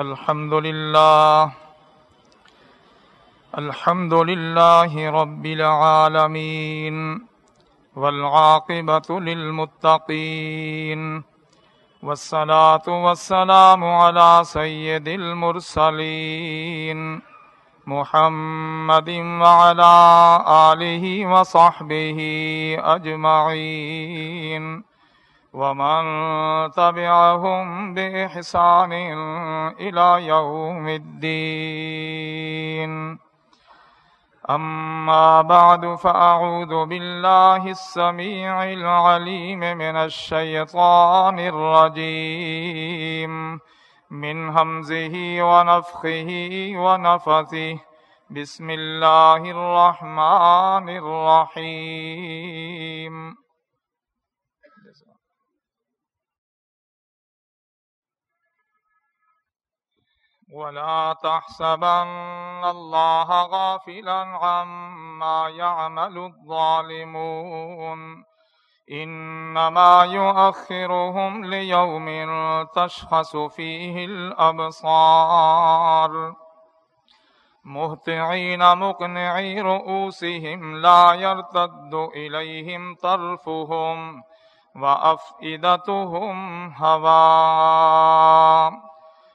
الحمد لله الحمد لله رب العالمين، والعاقبة للمتقين، والصلاة والسلام على سيد المرسلين محمد وعلى آله وصحبه أجمعين. ومن تبعهم بإحسان إلى يوم الدين أما بعد فأعوذ بالله السميع العليم من الشيطان الرجيم من همزه ونفخه ونفثه بسم الله الرحمن الرحيم ولا تحسبن الله غافلا عما يعمل الظالمون. إنما يؤخرهم ليوم تشخص فيه الأبصار. مهتعين مقنعي رؤوسهم لا يرتد إليهم طرفهم وأفئدتهم هواء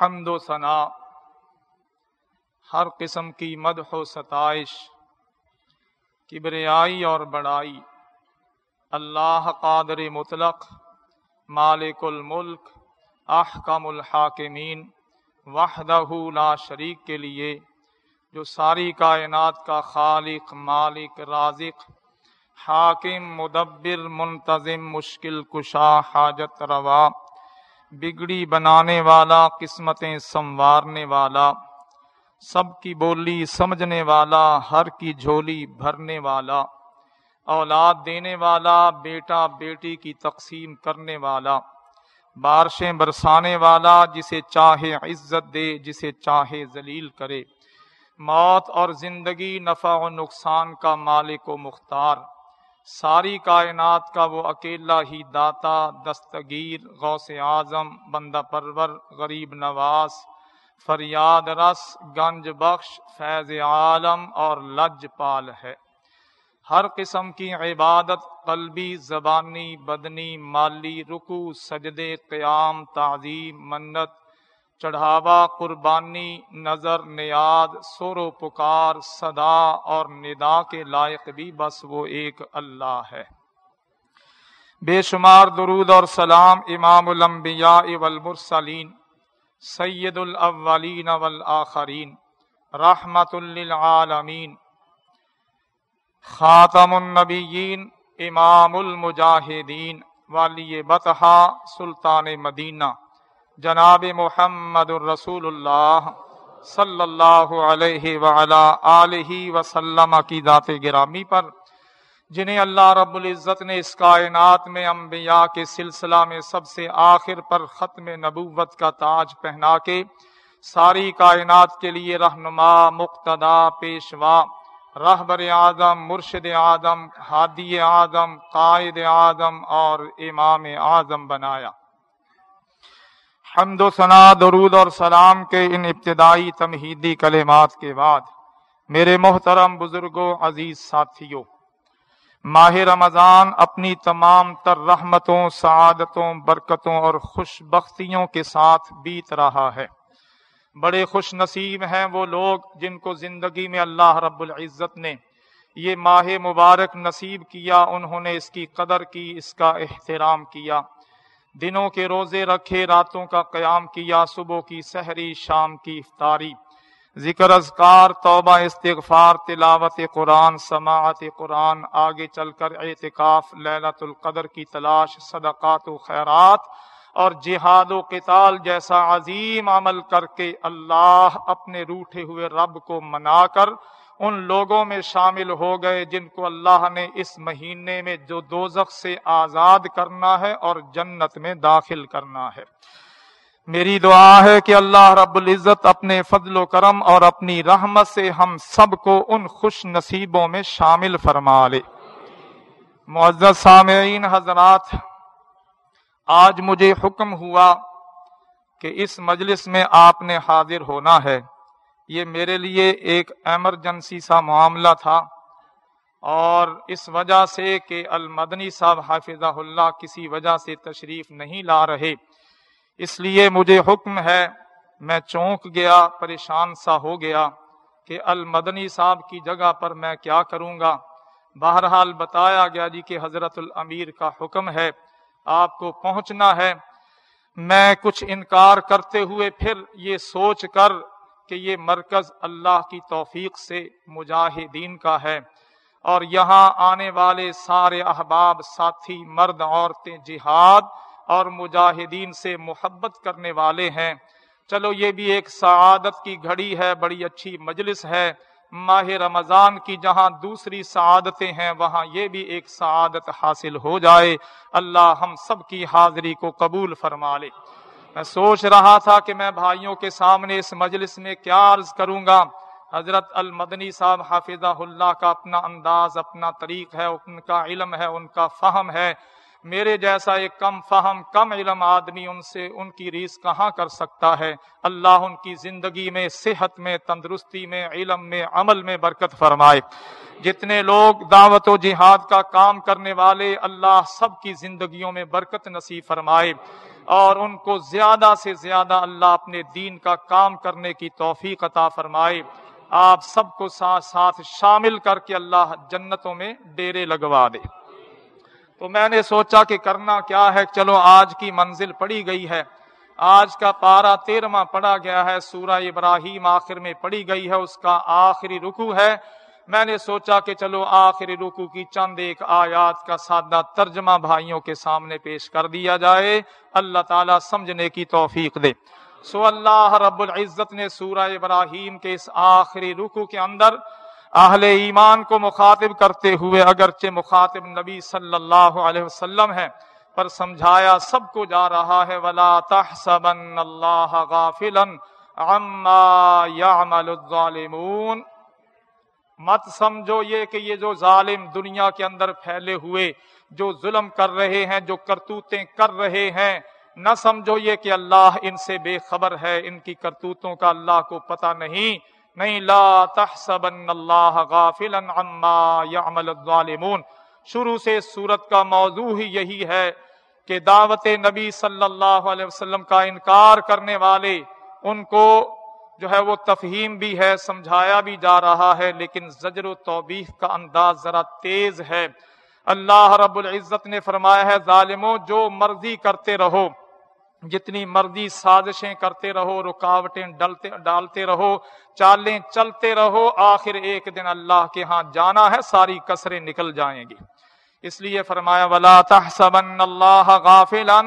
حمد و ثنا۔ ہر قسم کی مدح و ستائش، کبریائی اور بڑائی۔ اللہ قادر مطلق، مالک الملک، احکم الحاکمین، وحدہ لا شریک کے لیے۔ جو ساری کائنات کا خالق، مالک، رازق، حاکم، مدبر، منتظم، مشکل کشا، حاجت روا۔ بگڑی بنانے والا، قسمتیں سنوارنے والا، سب کی بولی سمجھنے والا، ہر کی جھولی بھرنے والا، اولاد دینے والا، بیٹا بیٹی کی تقسیم کرنے والا، بارشیں برسانے والا، جسے چاہے عزت دے، جسے چاہے ذلیل کرے۔ موت اور زندگی نفع و نقصان کا مالک و مختار۔ ساری کائنات کا وہ اکیلا ہی داتا، دستگیر، غوث اعظم، بندہ پرور، غریب نواز فریاد رس، گنج بخش، فیض عالم اور لج پال ہے۔ ہر قسم کی عبادت، قلبی، زبانی، بدنی، مالی رکو، سجدے، قیام، تعظیم، منت چڑھاوا قربانی، نظر، نیاد سور و پکار، صدا اور ندا کے لائق بھی بس وہ ایک اللہ ہے۔ بے شمار درود اور سلام امام الانبیاء والمرسلین، سید الاولین والآخرین، رحمت للعالمین، خاتم النبیین، امام المجاہدین، والی بطحا سلطان مدینہ۔ جناب محمد الرسول اللہ صلی اللہ علیہ وعلا آلہ وسلم کی ذات گرامی پر، جنہیں اللہ رب العزت نے اس کائنات میں انبیاء کے سلسلہ میں سب سے آخر پر ختم نبوت کا تاج پہنا کے ساری کائنات کے لیے رہنما، مقتدا، پیشوا، رہبر اعظم، مرشد اعظم، ہادی اعظم، قائد اعظم اور امام اعظم بنایا۔ حمد و ثنا، درود اور سلام کے ان ابتدائی تمہیدی کلمات کے بعد، میرے محترم بزرگوں، عزیز ساتھیوں، ماہ رمضان اپنی تمام تر رحمتوں، سعادتوں، برکتوں اور خوش بختیوں کے ساتھ بیت رہا ہے۔ بڑے خوش نصیب ہیں وہ لوگ جن کو زندگی میں اللہ رب العزت نے یہ ماہ مبارک نصیب کیا، انہوں نے اس کی قدر کی، اس کا احترام کیا۔ دنوں کے روزے رکھے، راتوں کا قیام کیا، صبح کی سحری، شام کی افطاری۔ ذکر اذکار، توبہ استغفار، تلاوت قرآن، سماعت قرآن، آگے چل کر اعتکاف للت القدر کی تلاش، صدقات و خیرات اور جہاد و قتال جیسا عظیم عمل کر کے اللہ اپنے روٹے ہوئے رب کو منا کر ان لوگوں میں شامل ہو گئے جن کو اللہ نے اس مہینے میں جو دوزخ سے آزاد کرنا ہے اور جنت میں داخل کرنا ہے۔ میری دعا ہے کہ اللہ رب العزت اپنے فضل و کرم اور اپنی رحمت سے ہم سب کو ان خوش نصیبوں میں شامل فرما لے۔ معزز سامعین، حضرات، آج مجھے حکم ہوا کہ اس مجلس میں آپ نے حاضر ہونا ہے۔ یہ میرے لیے ایک ایمرجنسی سا معاملہ تھا اور اس وجہ سے کہ المدنی صاحب حافظہ اللہ کسی وجہ سے تشریف نہیں لا رہے۔ اس لیے مجھے حکم ہے، میں چونک گیا، پریشان سا ہو گیا کہ المدنی صاحب کی جگہ پر میں کیا کروں گا۔ بہرحال بتایا گیا جی کہ حضرت الامیر کا حکم ہے، آپ کو پہنچنا ہے۔ میں کچھ انکار کرتے ہوئے پھر یہ سوچ کر کہ یہ مرکز اللہ کی توفیق سے مجاہدین کا ہے اور یہاں آنے والے سارے احباب، ساتھی، مرد، عورتیں جہاد اور مجاہدین سے محبت کرنے والے ہیں۔ چلو یہ بھی ایک سعادت کی گھڑی ہے، بڑی اچھی مجلس ہے۔ ماہ رمضان کی جہاں دوسری سعادتیں ہیں، وہاں یہ بھی ایک سعادت حاصل ہو جائے۔ اللہ ہم سب کی حاضری کو قبول فرما لے۔ میں سوچ رہا تھا کہ میں بھائیوں کے سامنے اس مجلس میں کیا عرض کروں گا۔ حضرت المدنی صاحب حافظہ اللہ کا اپنا انداز، اپنا طریق ہے، ان کا علم ہے، ان کا فہم ہے۔ میرے جیسا ایک کم فہم، کم علم آدمی ان سے ان کی ریس کہاں کر سکتا ہے؟ اللہ ان کی زندگی میں، صحت میں، تندرستی میں، علم میں، عمل میں برکت فرمائے۔ جتنے لوگ دعوت و جہاد کا کام کرنے والے، اللہ سب کی زندگیوں میں برکت نصیب فرمائے۔ اور ان کو زیادہ سے زیادہ اللہ اپنے دین کا کام کرنے کی توفیق عطا فرمائے۔ آپ سب کو ساتھ ساتھ شامل کر کے اللہ جنتوں میں ڈیرے لگوا دے۔ تو میں نے سوچا کہ کرنا کیا ہے؟ چلو آج کی منزل پڑی گئی ہے۔ آج کا پارا تیرواں پڑا گیا ہے۔ سورہ ابراہیم آخر میں پڑی گئی ہے۔ اس کا آخری رکو ہے۔ میں نے سوچا کہ چلو آخری رکو کی چند ایک آیات کا سادہ ترجمہ بھائیوں کے سامنے پیش کر دیا جائے۔ اللہ تعالیٰ سمجھنے کی توفیق دے۔ سو اللہ رب العزت نے سورہ ابراہیم کے اس آخری رکو کے اندر اہل ایمان کو مخاطب کرتے ہوئے اگرچہ مخاطب نبی صلی اللہ علیہ وسلم ہے پر سمجھایا سب کو جا رہا ہے، ولا تحسبن اللہ غافلا عما يعمل الظالمون۔ مت سمجھو یہ کہ یہ جو ظالم دنیا کے اندر پھیلے ہوئے، جو ظلم کر رہے ہیں، جو کرتوتیں کر رہے ہیں، نہ سمجھو یہ کہ اللہ ان سے بے خبر ہے، ان کی کرتوتوں کا اللہ کو پتہ نہیں۔ نہیں، لا تحسبن اللہ غافلا عما يعمل الظالمون۔ شروع سے سورت کا موضوع ہی یہی ہے کہ دعوت نبی صلی اللہ علیہ وسلم کا انکار کرنے والے، ان کو جو ہے وہ تفہیم بھی ہے، سمجھایا بھی جا رہا ہے، لیکن زجر و توبیح کا انداز ذرا تیز ہے۔ اللہ رب العزت نے فرمایا ہے، ظالموں، جو مرضی کرتے رہو۔ جتنی مرضی سازشیں کرتے رہو، رکاوٹیں ڈالتے ڈالتے رہو، چالیں چلتے رہو، آخر ایک دن اللہ کے ہاں جانا ہے، ساری کسریں نکل جائیں گی۔ اس لیے فرمایا، ولا تحسبن اللہ غافلا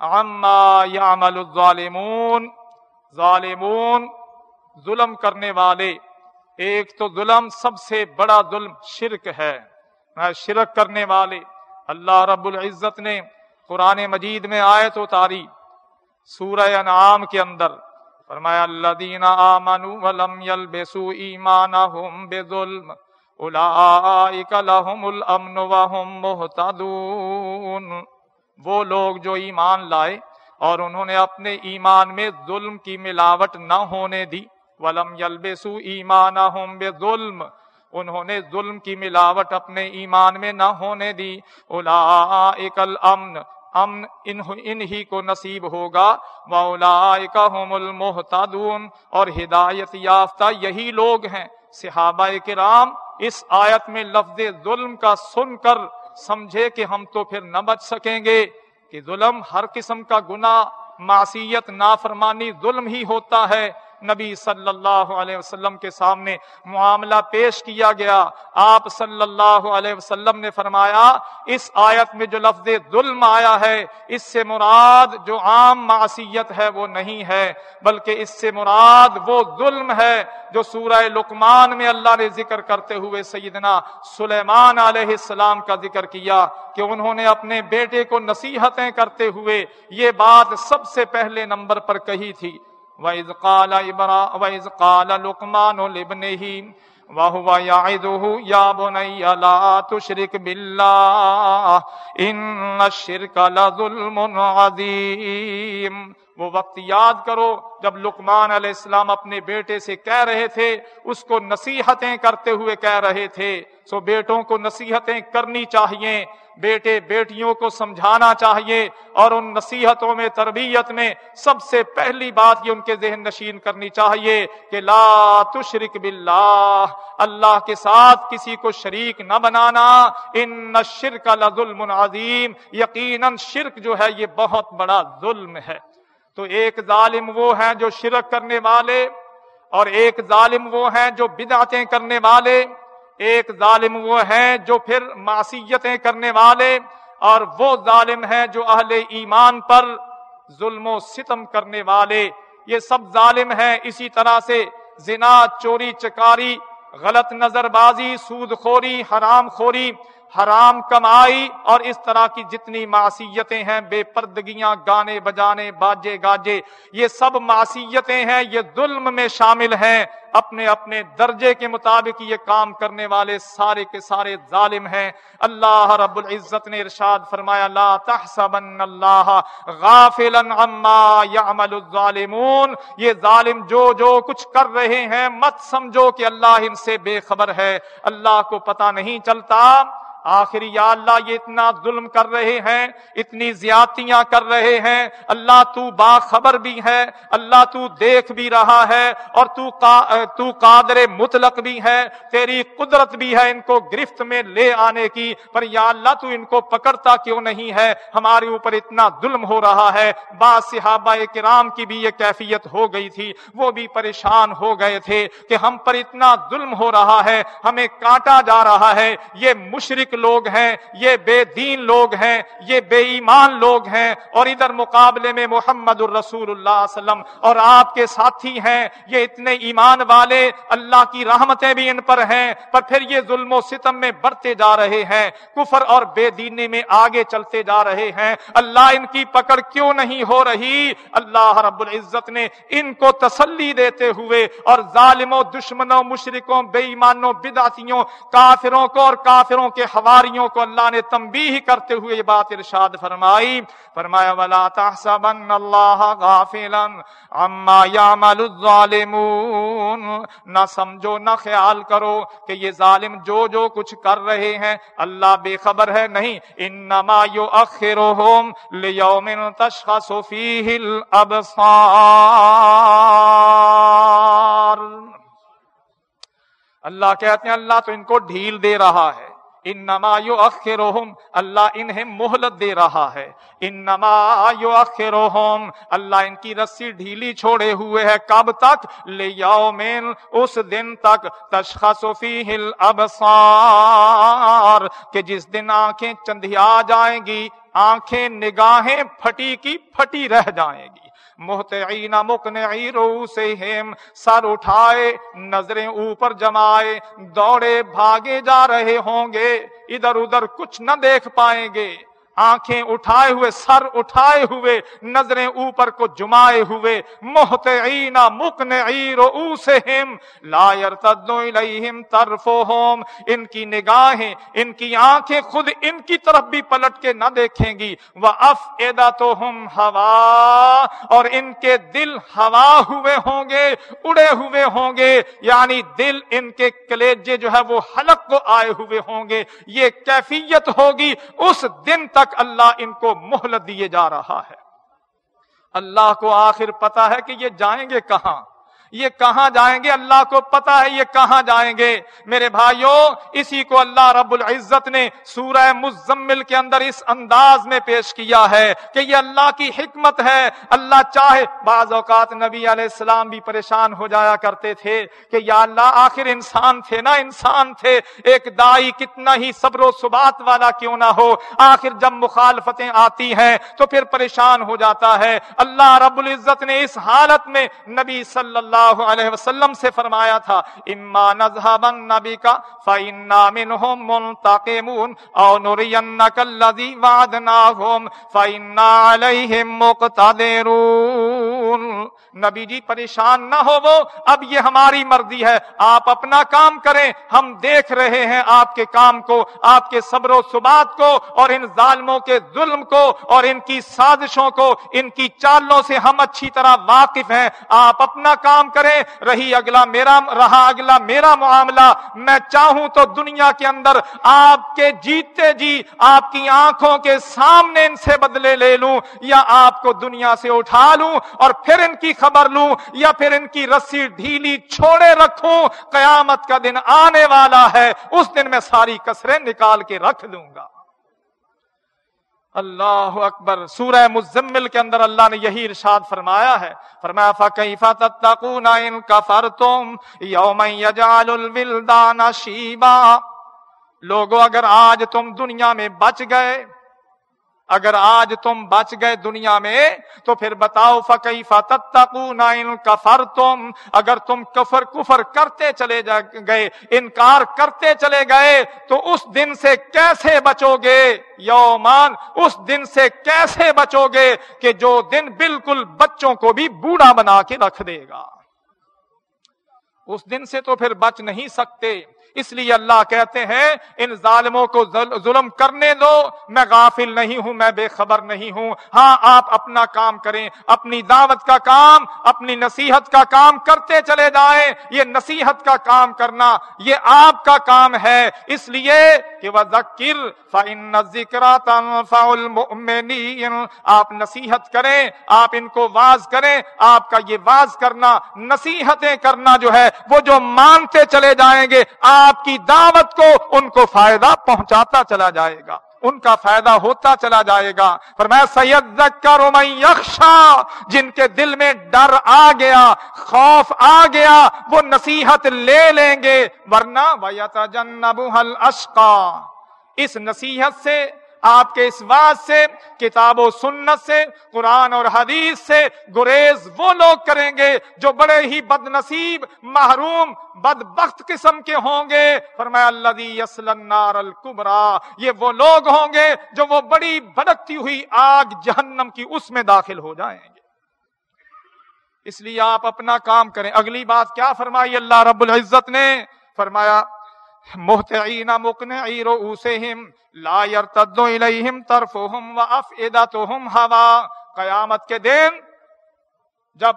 عما يعمل الظالمون۔ ظالمون، ظلم کرنے والے۔ ایک تو ظلم سب سے بڑا ظلم شرک ہے۔ شرک کرنے والے۔ اللہ رب العزت نے قرآن مجید میں آئے تو تاریخ سورہ انعام کے اندر فرمایا، الذین آمنوا ولم يلبسوا ایمانهم بظلم اولئک لهم الامن وهم مهتدون وہ لوگ جو ایمان لائے اور انہوں نے اپنے ایمان میں ظلم کی ملاوٹ نہ ہونے دی، ولم یلبسو ایمانہم بظلم۔ انہوں نے ظلم کی ملاوٹ اپنے ایمان میں نہ ہونے دی اولئک الامن۔ امن انہی کو نصیب ہوگا۔ وَأُولَئِكَ هُمُ الْمُحْتَدُونَ اور ہدایت یافتہ یہی لوگ ہیں۔ صحابہ کرام، اس آیت میں لفظ ظلم کا سن کر سمجھے کہ ہم تو پھر نہ بچ سکیں گے کہ ظلم ہر قسم کا گناہ، معصیت، نافرمانی، ظلم ہی ہوتا ہے۔ نبی صلی اللہ علیہ وسلم کے سامنے معاملہ پیش کیا گیا۔ آپ صلی اللہ علیہ وسلم نے فرمایا، اس آیت میں جو لفظ ظلم آیا ہے، اس سے مراد جو عام معصیت ہے وہ نہیں ہے، بلکہ اس سے مراد وہ ظلم ہے جو سورہ لقمان میں اللہ نے ذکر کرتے ہوئے سیدنا سلیمان علیہ السلام کا ذکر کیا کہ انہوں نے اپنے بیٹے کو نصیحتیں کرتے ہوئے یہ بات سب سے پہلے نمبر پر کہی تھی۔ وَإِذْ قَالَ, إبرا وَإِذْ قَالَ لُقْمَانُ لِبْنِهِ وَهُوَ يَعِدُهُ يَا بُنَيَّ لَا تُشْرِكْ بِاللَّهِ إِنَّ الشِّرْكَ لَظُلْمٌ عَظِيمٌ۔ وہ وقت یاد کرو جب لقمان علیہ السلام اپنے بیٹے سے کہہ رہے تھے اس کو نصیحتیں کرتے ہوئے کہہ رہے تھے۔ سو بیٹوں کو نصیحتیں کرنی چاہیے۔ بیٹے بیٹیوں کو سمجھانا چاہیے اور ان نصیحتوں میں، تربیت میں سب سے پہلی بات یہ ان کے ذہن نشین کرنی چاہیے کہ لا تشرک باللہ، اللہ کے ساتھ کسی کو شریک نہ بنانا۔ ان شرک لظلم عظیم، یقیناً شرک جو ہے یہ بہت بڑا ظلم ہے۔ تو ایک ظالم وہ ہیں جو شرک کرنے والے اور ایک ظالم وہ ہیں جو بدعتیں کرنے والے۔ ایک ظالم وہ ہیں جو پھر معصیتیں کرنے والے اور وہ ظالم ہیں جو اہل ایمان پر ظلم و ستم کرنے والے۔ یہ سب ظالم ہیں۔ اسی طرح سے زنا، چوری، چکاری، غلط نظر بازی سود خوری حرام خوری حرام کمائی اور اس طرح کی جتنی معصیتیں ہیں، بے پردگیاں، گانے بجانے، باجے گاجے، یہ سب معصیتیں ہیں، یہ ظلم میں شامل ہیں۔ اپنے اپنے درجے کے مطابق یہ کام کرنے والے سارے کے سارے ظالم ہیں۔ اللہ رب العزت نے ارشاد فرمایا، لا تحسبن اللہ غافلا عما يعمل الظالمون۔ یہ ظالم جو جو کچھ کر رہے ہیں، مت سمجھو کہ اللہ ان سے بے خبر ہے۔ اللہ کو پتہ نہیں چلتا۔ آخر یا اللہ یہ اتنا ظلم کر رہے ہیں، اتنی زیادتیاں کر رہے ہیں۔ اللہ تو باخبر بھی ہے، اللہ تو دیکھ بھی رہا ہے اور تو تو قادر مطلق بھی ہے، تیری قدرت بھی ہے ان کو گرفت میں لے آنے کی۔ پر یا اللہ تو ان کو پکڑتا کیوں نہیں ہے؟ ہمارے اوپر اتنا ظلم ہو رہا ہے۔ با صحابہ کرام کی بھی یہ کیفیت ہو گئی تھی۔ وہ بھی پریشان ہو گئے تھے کہ ہم پر اتنا ظلم ہو رہا ہے، ہمیں کاٹا جا رہا ہے۔ یہ مشرق لوگ ہیں، یہ بے دین لوگ ہیں، یہ بے ایمان لوگ ہیں۔ اور ادھر مقابلے میں محمد الرسول اللہ وسلم اور آپ کے ساتھی ہیں۔ یہ اتنے ایمان والے اللہ کی رحمتیں بھی ان پر ہیں، پر پھر یہ ظلم و ستم میں بڑھتے جا رہے ہیں، کفر اور بے دینی میں آگے چلتے جا رہے ہیں۔ اللہ ان کی پکڑ کیوں نہیں ہو رہی؟ اللہ رب العزت نے ان کو تسلی دیتے ہوئے اور ظالموں، دشمنوں، مشرکوں بے ایمانوں بدعتیوں، کافروں کو اور کافروں کے حوالے بیماریوں کو اللہ نے تنبیہ کرتے ہوئے یہ بات ارشاد فرمائی۔ فرمایا، ولا تحسبن اللہ غافلا عما يعمل الظالمون نہ سمجھو، نہ خیال کرو کہ یہ ظالم جو جو کچھ کر رہے ہیں، اللہ بے خبر ہے نہیں۔ انما یؤخرهم لیوم تشخص فیہ الابصار۔ اللہ کہتے ہیں، اللہ تو ان کو ڈھیل دے رہا ہے۔ ان نما اللہ انہیں مہلت دے رہا ہے۔ ان نما اللہ ان کی رسی ڈھیلی چھوڑے ہوئے ہے۔ کب تک؟ لے اس دن تک۔ تشخص فیہ الابصار، کہ جس دن آنکھیں چندھیا جائیں گی، آنکھیں نگاہیں پھٹی کی پھٹی رہ جائیں گی۔ محتعین مقنعی روسہم، سر اٹھائے، نظریں اوپر جمائے، دوڑے، بھاگے جا رہے ہوں گے، ادھر ادھر کچھ نہ دیکھ پائیں گے۔ آنکھیں اٹھائے ہوئے، سر اٹھائے ہوئے، نظریں اوپر کو جمائے ہوئے محتعین مقنعی رؤوسہم، لا یرتدو الیہم طرفہم۔ ان کی نگاہیں، ان کی آنکھیں خود ان کی طرف بھی پلٹ کے نہ دیکھیں گی۔ وَأَفْئِدَتُهُمْ ہوا، اور ان کے دل ہوا ہوئے ہوں گے، اڑے ہوئے ہوں گے۔ یعنی دل ان کے کلیجے جو ہے وہ حلق کو آئے ہوئے ہوں گے۔ یہ کیفیت ہوگی، اس دن تک تک اللہ ان کو مہلت دیے جا رہا ہے۔ اللہ کو آخر پتا ہے کہ یہ جائیں گے کہاں؟ یہ کہاں جائیں گے؟ اللہ کو پتا ہے یہ کہاں جائیں گے۔ میرے بھائیوں اسی کو اللہ رب العزت نے سورہ مزمل کے اندر اس انداز میں پیش کیا ہے کہ یہ اللہ کی حکمت ہے۔ اللہ چاہے بعض اوقات نبی علیہ السلام بھی پریشان ہو جایا کرتے تھے کہ یا اللہ آخر انسان تھے نا؟ انسان تھے۔ ایک دائی کتنا ہی صبر و ثبات والا کیوں نہ ہو؟ آخر جب مخالفتیں آتی ہیں تو پھر پریشان ہو جاتا ہے۔ اللہ رب العزت نے اس حالت میں نبی صلی اللہ اللہ علیہ وسلم سے فرمایا تھا اما نذهبن نبی کا فإنا منهم منتقمون او نرينك الذي وعدناهم فإنا عليهم مقتدرون نبی جی پریشان نہ ہو وہ، اب یہ ہماری مرضی ہے۔ آپ اپنا کام کریں۔ ہم دیکھ رہے ہیں آپ کے کام کو، آپ کے صبر و ثبات کو اور ان ظالموں کے ظلم کو اور ان کی سازشوں کو۔ ان کی چالوں سے ہم اچھی طرح واقف ہیں۔ آپ اپنا کام کریں۔ رہی اگلا میرا، رہا اگلا میرا معاملہ۔ میں چاہوں تو دنیا کے اندر آپ کے جیتے جی آپ کی آنکھوں کے سامنے ان سے بدلے لے لوں یا آپ کو دنیا سے اٹھا لوں اور پھر ان کی خبر لوں یا پھر ان کی رسی ڈھیلی چھوڑے رکھوں، قیامت کا دن آنے والا ہے، اس دن میں ساری کسریں نکال کے رکھ دوں گا۔ اللہ اکبر۔ سورہ مزمل کے اندر اللہ نے یہی ارشاد فرمایا ہے۔ فرمایا، فَكَيْفَ تَتَّقُونَ إِن كَفَرْتُمْ؟ يَوْمًا يَجْعَلُ الْوِلْدَانَ شِيبًا۔ لوگو، اگر آج تم دنیا میں بچ گئے اگر آج تم بچ گئے دنیا میں، تو پھر بتاؤ فقی کفر تم اگر تم کفر کفر کرتے چلے گئے، انکار کرتے چلے گئے، تو اس دن سے کیسے بچو گے؟ یومان، اس دن سے کیسے بچو گے کہ جو دن بالکل بچوں کو بھی بوڑھا بنا کے رکھ دے گا؟ اس دن سے تو پھر بچ نہیں سکتے۔ اس لیے اللہ کہتے ہیں، ان ظالموں کو ظلم کرنے دو، میں غافل نہیں ہوں، میں بے خبر نہیں ہوں۔ ہاں آپ اپنا کام کریں، اپنی دعوت کا کام، اپنی نصیحت کا کام کرتے چلے جائیں۔ یہ نصیحت کا کام کرنا، یہ آپ کا کام ہے۔ اس لیے کہ وہ ذکر فن ذکر آپ نصیحت کریں، آپ ان کو واز کریں، آپ کا یہ واز کرنا، نصیحتیں کرنا جو ہے، وہ جو مانتے چلے جائیں گے، آپ آپ کی دعوت کو ان کو فائدہ پہنچاتا چلا جائے گا۔ ان کا فائدہ ہوتا چلا جائے گا۔ پر میں سید یکشا جن کے دل میں ڈر آ گیا، خوف آ گیا، وہ نصیحت لے لیں گے۔ ورنہ اس نصیحت سے آپ کے اس بات سے، کتاب و سنت سے، قرآن اور حدیث سے گریز وہ لوگ کریں گے جو بڑے ہی بد نصیب محروم بد بخت قسم کے ہوں گے۔ فرمایا اللہ النار الکبرا یہ وہ لوگ ہوں گے جو وہ بڑی بھڑکتی ہوئی آگ جہنم کی اس میں داخل ہو جائیں گے۔ اس لیے آپ اپنا کام کریں۔ اگلی بات کیا فرمائی اللہ رب العزت نے؟ فرمایا محتعین مقنعی رؤوسہم لا یرتدو الیہم طرفہم و ہوا قیامت کے دن جب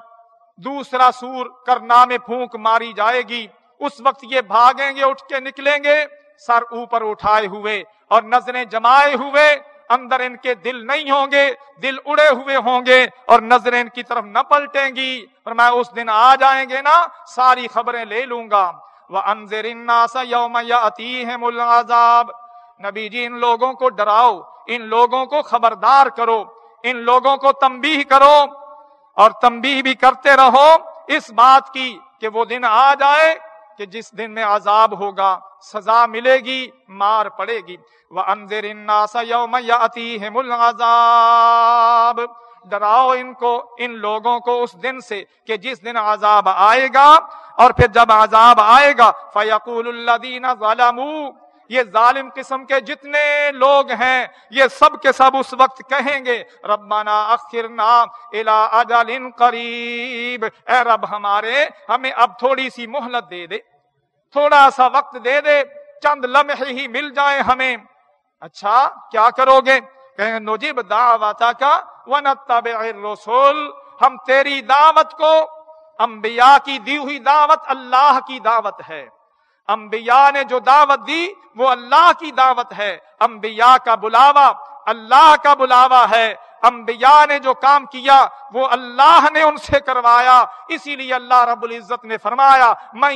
دوسرا سور کرنا میں پھونک ماری جائے گی، اس وقت یہ بھاگیں گے، اٹھ کے نکلیں گے۔ سر اوپر اٹھائے ہوئے اور نظریں جمائے ہوئے، اندر ان کے دل نہیں ہوں گے، دل اڑے ہوئے ہوں گے اور نظریں ان کی طرف نہ پلٹیں گی۔ اور میں اس دن آ جائیں گے نا، ساری خبریں لے لوں گا۔ وَأَنذِرِ النَّاسَ يَوْمَ يَأْتِيهِمُ الْعَذَابِ۔ نبی جی ان لوگوں کو ڈراؤ، ان لوگوں کو خبردار کرو، ان لوگوں کو تنبیہ کرو اور تنبیہ بھی کرتے رہو اس بات کی کہ وہ دن آ جائے کہ جس دن میں عذاب ہوگا، سزا ملے گی، مار پڑے گی۔ وَأَنذِرِ النَّاسَ يَوْمَ يَأْتِيهِمُ الْعَذَابِ۔ ڈراؤ ان کو، ان لوگوں کو اس دن سے کہ جس دن عذاب آئے گا اور پھر جب عذاب آئے گا فیقول الدین ظالم یہ ظالم قسم کے جتنے لوگ ہیں، یہ سب کے سب اس وقت کہیں گے، ربنا اخرنا الى اجل قریب۔ اے رب ہمارے، ہمیں اب تھوڑی سی مہلت دے دے، تھوڑا سا وقت دے دے، چند لمحے ہی مل جائے ہمیں۔ اچھا کیا کرو گے؟ کہیں نجیب دعوت کا، ونتبع الرسول ہم تیری دعوت کو، انبیاء کی دی ہوئی دعوت اللہ کی دعوت ہے۔ انبیاء نے جو دعوت دی، وہ اللہ کی دعوت ہے۔ انبیاء کا بلاوا اللہ کا بلاوا ہے۔ انبیاء نے جو کام کیا، وہ اللہ نے ان سے کروایا۔ اسی لیے اللہ رب العزت نے فرمایا میں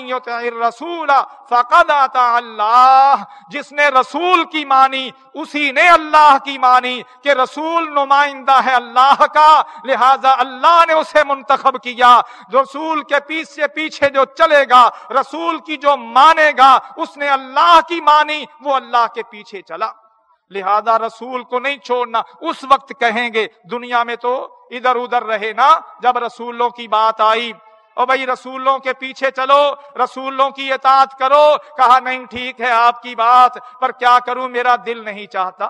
رسول فقد آتا اللہ جس نے رسول کی مانی، اسی نے اللہ کی مانی کہ رسول نمائندہ ہے اللہ کا، لہذا اللہ نے اسے منتخب کیا۔ رسول کے پیچھے پیچھے جو چلے گا، رسول کی جو مانے گا، اس نے اللہ کی مانی، وہ اللہ کے پیچھے چلا۔ لہذا رسول کو نہیں چھوڑنا۔ اس وقت کہیں گے، دنیا میں تو ادھر ادھر رہے نا۔ جب رسولوں کی بات آئی اور بھائی رسولوں کے پیچھے چلو، رسولوں کی اطاعت کرو۔ کہا، نہیں، ٹھیک ہے، آپ کی بات، پر کیا کروں؟ میرا دل نہیں چاہتا۔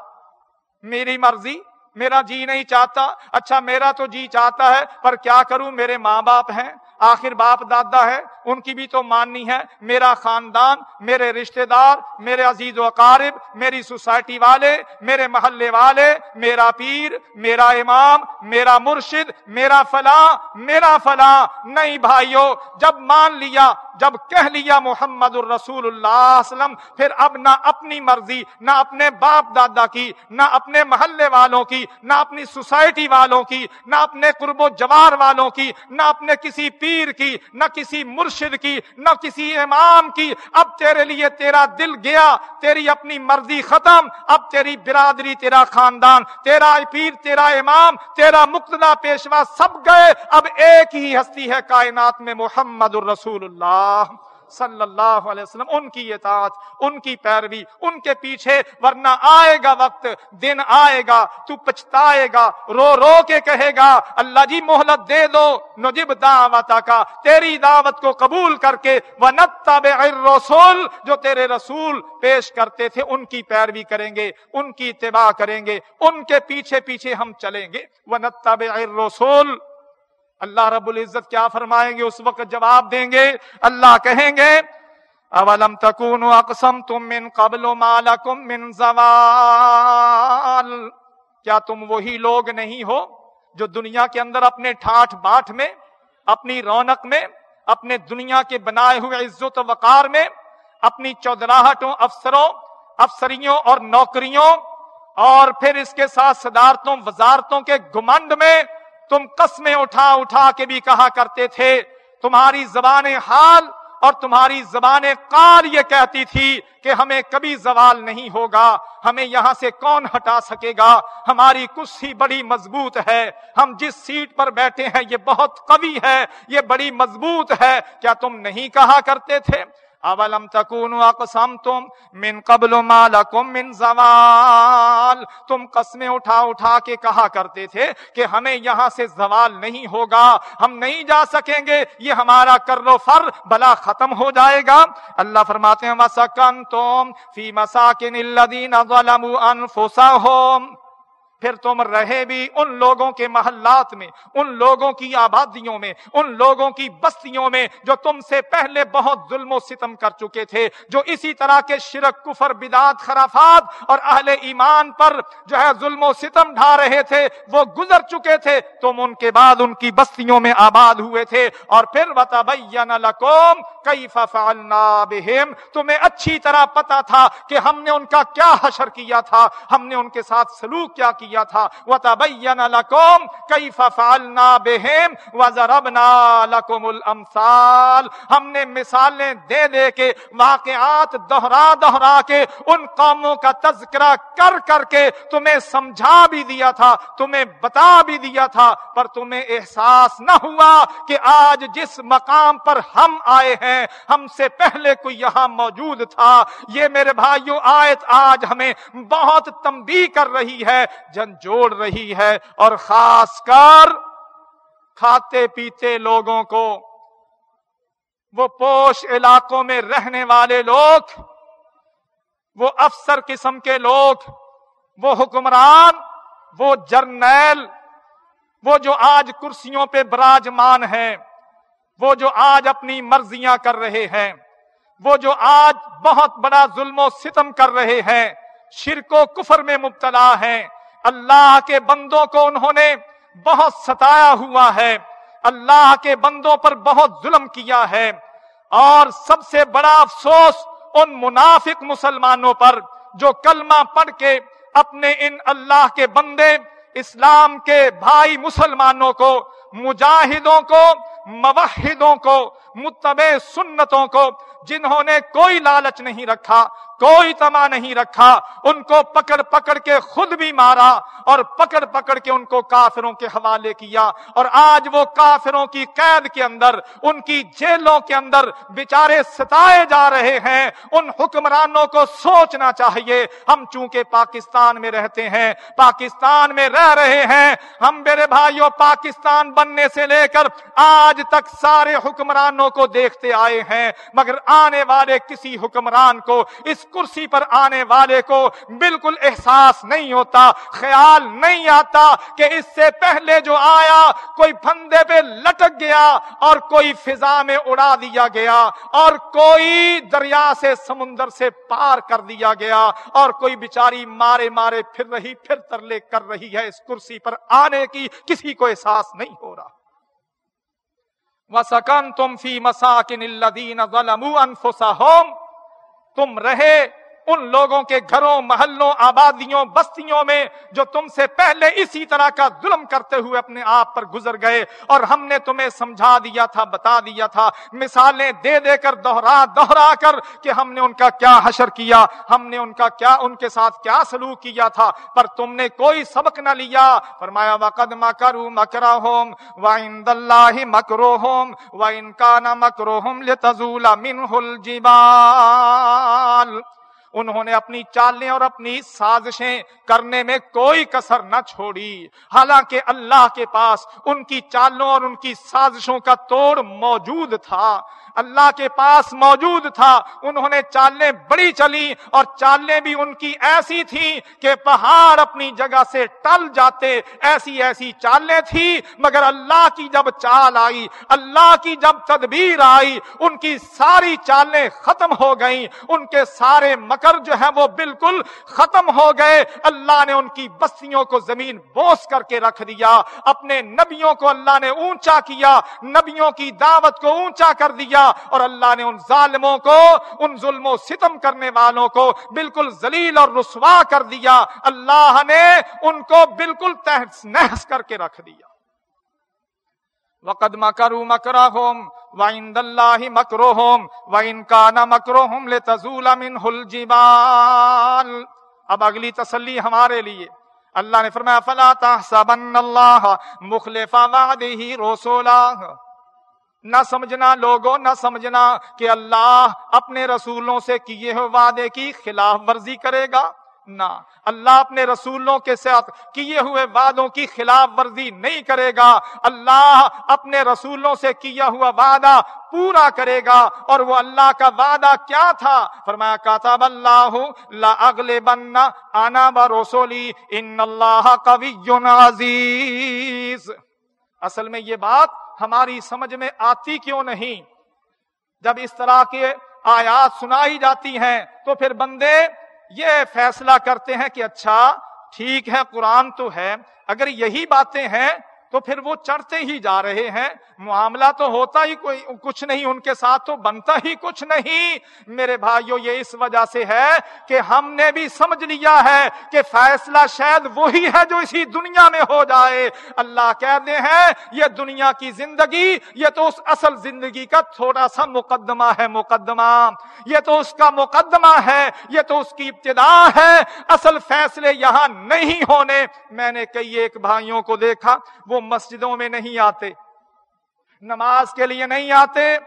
میری مرضی، میرا جی نہیں چاہتا۔ اچھا میرا تو جی چاہتا ہے، پر کیا کروں؟ میرے ماں باپ ہیں۔ آخر باپ دادا ہے، ان کی بھی تو ماننی ہے، میرا خاندان، میرے رشتہ دار، میرے عزیز و اقارب، میری سوسائٹی والے، میرے محلے والے، میرا پیر، میرا امام، میرا مرشد، میرا فلاں میرا فلاں، نہیں بھائیو، جب مان لیا جب کہہ لیا محمد الرسول اللہ وسلم، پھر اب نہ اپنی مرضی، نہ اپنے باپ دادا کی، نہ اپنے محلے والوں کی، نہ اپنی سوسائٹی والوں کی، نہ اپنے قرب و جوار والوں کی، نہ اپنے کسی پیر کی، نہ کسی مرشد کی، نہ کسی امام کی۔ اب تیرے لیے تیرا دل گیا، تیری اپنی مرضی ختم، اب تیری برادری، تیرا خاندان، تیرا پیر، تیرا امام، تیرا مقتدا پیشوا سب گئے۔ اب ایک ہی ہستی ہے کائنات میں محمد الرسول اللہ۔ صلی اللہ علیہ وسلم، ان کی اطاعت، ان کی پیروی، ان کے پیچھے، ورنہ آئے گا وقت، دن آئے گا، تو پچھتائے گا، رو رو کے کہے گا، اللہ جی محلت دے دو نجب دعوت کا، تیری دعوت کو قبول کر کے الرسول، جو تیرے رسول پیش کرتے تھے، ان کی پیروی کریں گے، ان کی اتباع کریں گے، ان کے پیچھے پیچھے ہم چلیں گے وہ نتب الرسول اللہ رب العزت کیا فرمائیں گے؟ اس وقت جواب دیں گے، اللہ کہیں گے، اولم تکون اقسم تم من قبل مالکم من زوال کیا تم وہی لوگ نہیں ہو جو دنیا کے اندر اپنے ٹھاٹ باٹ میں، اپنی رونق میں، اپنے دنیا کے بنائے ہوئے عزت و وقار میں، اپنی چودراہٹوں، افسروں، افسریوں اور نوکریوں اور پھر اس کے ساتھ صدارتوں، وزارتوں کے گمنڈ میں تم قسمیں اٹھا اٹھا کے بھی کہا کرتے تھے، تمہاری زبان حال اور تمہاری زبان قال یہ کہتی تھی کہ ہمیں کبھی زوال نہیں ہوگا، ہمیں یہاں سے کون ہٹا سکے گا؟ ہماری کسی بڑی مضبوط ہے، ہم جس سیٹ پر بیٹھے ہیں یہ بہت قوی ہے، یہ بڑی مضبوط ہے۔ کیا تم نہیں کہا کرتے تھے؟ اولم تکونوا اقسمتم من قبل ما لکم من زوال تم قسمیں اٹھا اٹھا کے کہا کرتے تھے کہ ہمیں یہاں سے زوال نہیں ہوگا، ہم نہیں جا سکیں گے، یہ ہمارا کر و فر بلا ختم ہو جائے گا۔ اللہ فرماتے ہیں، وَسَكَنْتُمْ فِي مَسَاكِنِ الَّذِينَ ظَلَمُوا أَنفُسَهُمْ۔ پھر تم رہے بھی ان لوگوں کے محلات میں، ان لوگوں کی آبادیوں میں، ان لوگوں کی بستیوں میں جو تم سے پہلے بہت ظلم و ستم کر چکے تھے، جو اسی طرح کے شرک، کفر بدات خرافات اور اہل ایمان پر جو ہے ظلم و ستم ڈھا رہے تھے، وہ گزر چکے تھے۔ تم ان کے بعد ان کی بستیوں میں آباد ہوئے تھے۔ اور پھر وَتَبَيَّنَ لَكُمْ كَيْفَ فَعَلْنَا بِهِمْ۔ تمہیں اچھی طرح پتا تھا کہ ہم نے ان کا کیا حشر کیا تھا، ہم نے ان کے ساتھ سلوک کیا کیا کیا تھا۔ وَتَبَيَّنَ لَكُمْ كَيْفَ فَعَلْنَا بِهِمْ وَزَرَبْنَا لَكُمُ الْأَمْثَالِ۔ ہم نے مثالیں دے دے کے واقعات دہرا دہرا کے ان قوموں کا تذکرہ کر کر کے تمہیں سمجھا بھی دیا تھا، تمہیں بتا بھی دیا تھا، پر تمہیں احساس نہ ہوا کہ آج جس مقام پر ہم آئے ہیں، ہم سے پہلے کوئی یہاں موجود تھا۔ یہ میرے بھائیوں آیت آج ہمیں بہت تنبیہ کر رہی ہے۔ جوڑ رہی ہے اور خاص کر کھاتے پیتے لوگوں کو۔ وہ پوش علاقوں میں رہنے والے لوگ، وہ افسر قسم کے لوگ، وہ حکمران، وہ جرنیل، وہ جو آج کرسیوں پہ براجمان ہیں، وہ جو آج اپنی مرضیاں کر رہے ہیں، وہ جو آج بہت بڑا ظلم و ستم کر رہے ہیں، شرک و کفر میں مبتلا ہیں۔ اللہ کے بندوں کو انہوں نے بہت ستایا ہوا ہے۔ اللہ کے بندوں پر بہت ظلم کیا ہے۔ اور سب سے بڑا افسوس ان منافق مسلمانوں پر جو کلمہ پڑھ کے اپنے ان اللہ کے بندے، اسلام کے بھائی مسلمانوں کو، مجاہدوں کو، موحدوں کو، متبع سنتوں کو، جنہوں نے کوئی لالچ نہیں رکھا کوئی تما نہیں رکھا، ان کو پکڑ پکڑ کے خود بھی مارا اور پکڑ پکڑ کے ان کو کافروں کے حوالے کیا اور آج وہ کافروں کی قید کے اندر، ان کی جیلوں کے اندر بچارے ستائے جا رہے ہیں۔ ان حکمرانوں کو سوچنا چاہیے۔ ہم چونکہ پاکستان میں رہتے ہیں، پاکستان میں رہ رہے ہیں، ہم میرے بھائیوں پاکستان بننے سے لے کر آج تک سارے حکمرانوں کو دیکھتے آئے ہیں، مگر آنے والے کسی حکمران کو اس کرسی پر آنے والے کو بالکل احساس نہیں ہوتا، خیال نہیں آتا کہ اس سے پہلے جو آیا، کوئی پھندے پہ لٹک گیا اور کوئی فضا میں اڑا دیا گیا اور کوئی دریا سے سمندر سے پار کر دیا گیا اور کوئی بیچاری مارے مارے پھر رہی، پھر ترلے کر رہی ہے اس کرسی پر آنے کی، کسی کو احساس نہیں ہو رہا۔ وسکن تم فی مساکن الدین ظلموا انفسہم تم رہے ان لوگوں کے گھروں، محلوں، آبادیوں، بستیوں میں جو تم سے پہلے اسی طرح کا ظلم کرتے ہوئے اپنے آپ پر گزر گئے اور ہم نے تمہیں سمجھا دیا تھا، بتا دیا تھا۔ مثالیں دے دے کر دوہرا دوہرا کر کہ ہم نے ان کا کیا حشر کیا، ہم نے ان کا کیا، ان کے ساتھ کیا سلوک کیا تھا، پر تم نے کوئی سبق نہ لیا۔ فرمایا، وقد مکرو مکرا ہوم وائن دلہ مکرو ہوم وائن کا نہ مکرو ہوم لتزول منہ الجبال۔ انہوں نے اپنی چالیں اور اپنی سازشیں کرنے میں کوئی کسر نہ چھوڑی۔ حالانکہ اللہ کے پاس ان کی چالوں اور ان کی سازشوں کا توڑ موجود تھا۔ اللہ کے پاس موجود تھا، انہوں نے چالیں بڑی چلی اور چالیں بھی ان کی ایسی تھی کہ پہاڑ اپنی جگہ سے ٹل جاتے، ایسی ایسی چالیں تھی مگر اللہ کی جب چال آئی، اللہ کی جب تدبیر آئی، ان کی ساری چالیں ختم ہو گئیں۔ ان کے سارے مکر جو ہے وہ بالکل ختم ہو گئے۔ اللہ نے ان کی بستیوں کو زمین بوس کر کے رکھ دیا۔ اپنے نبیوں کو اللہ نے اونچا کیا، نبیوں کی دعوت کو اونچا کر دیا۔ اور اللہ نے ان ظالموں کو، ان ظلم و ستم کرنے والوں کو بالکل ذلیل اور رسوا کر دیا۔ اللہ نے ان کو بالکل تحس نحس کر کے رکھ دیا۔ وقد مکرو مکرا ہوم وائند اللہ مکرو ہوم وائن کا نہ مکرو ہوم لے تزول اب اگلی تسلی ہمارے لیے۔ اللہ نے فرمایا، فلا تحسبن اللہ مخلف وعدہ رسولہ نہ سمجھنا لوگوں، نہ سمجھنا کہ اللہ اپنے رسولوں سے کیے ہوئے وعدے کی خلاف ورزی کرے گا۔ نہ، اللہ اپنے رسولوں کے ساتھ کیے ہوئے وعدوں کی خلاف ورزی نہیں کرے گا۔ اللہ اپنے رسولوں سے کیا ہوا وعدہ پورا کرے گا۔ اور وہ اللہ کا وعدہ کیا تھا؟ فرمایا، کاتب اللہ لا اگلے بننا آنا برسولی ان اللہ قوی عزیز اصل میں یہ بات ہماری سمجھ میں آتی کیوں نہیں؟ جب اس طرح کے آیات سنائی جاتی ہیں، تو پھر بندے یہ فیصلہ کرتے ہیں کہ اچھا ٹھیک ہے، قرآن تو ہے، اگر یہی باتیں ہیں تو پھر وہ چڑھتے ہی جا رہے ہیں۔ معاملہ تو ہوتا ہی کوئی کچھ نہیں، ان کے ساتھ تو بنتا ہی کچھ نہیں۔ میرے بھائیوں یہ اس وجہ سے ہے کہ ہم نے بھی سمجھ لیا ہے کہ فیصلہ شاید وہی ہے جو اسی دنیا میں ہو جائے۔ اللہ کہتے ہیں، یہ دنیا کی زندگی، یہ تو اس اصل زندگی کا تھوڑا سا مقدمہ ہے، مقدمہ۔ یہ تو اس کا مقدمہ ہے، یہ تو اس کی ابتدا ہے۔ اصل فیصلے یہاں نہیں ہونے۔ میں نے کئی ایک بھائیوں کو دیکھا، وہ مسجدوں میں نہیں آتے۔ نماز کے لیے نہیں آتے۔